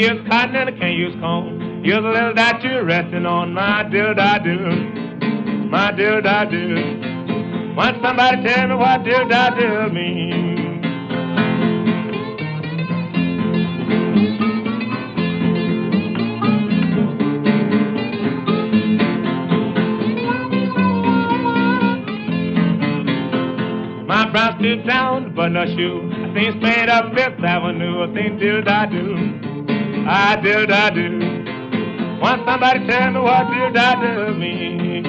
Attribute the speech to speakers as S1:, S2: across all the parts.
S1: leaves come. Here's a little that you're resting on, my do, my do. Want somebody tell me what do means? My brown stood down, but no shoe. I think straight up Fifth Avenue. I think diddle da do, I did, I do. Want somebody tell me what did I do means?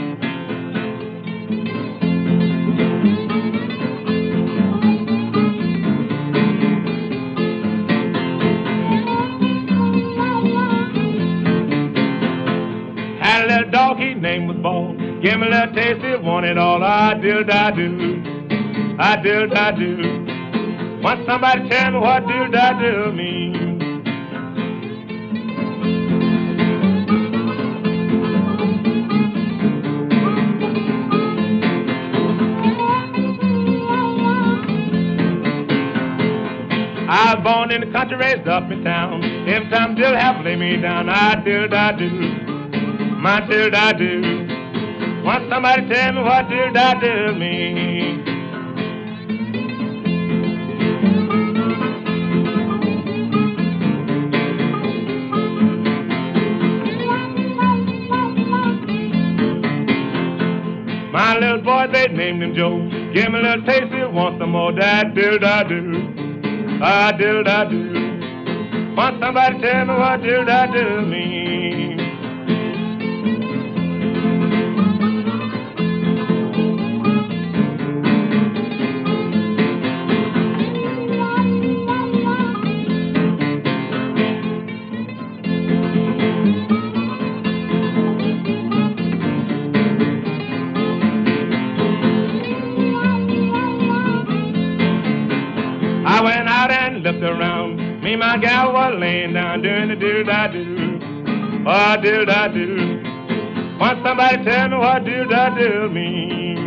S1: Had a little dog, his name was Ball. Give me a little taste, it wanted all. I did, da do, I diddle da do. Want somebody tell me what did I do means? I was born in the country, raised up in town. Every time diddle have lay me down, I diddle da do, my diddle da do. Want somebody tell me what diddle da do means? My little boy, they named him Joe. Give me a little taste, he want some more. That diddle da do, ah diddle da do. Want somebody tell me what diddle da do mean? I went out and looked around. Me my gal was laying down doing the diddle da do. Oh, diddle da do. Want somebody tell me what diddle da do mean?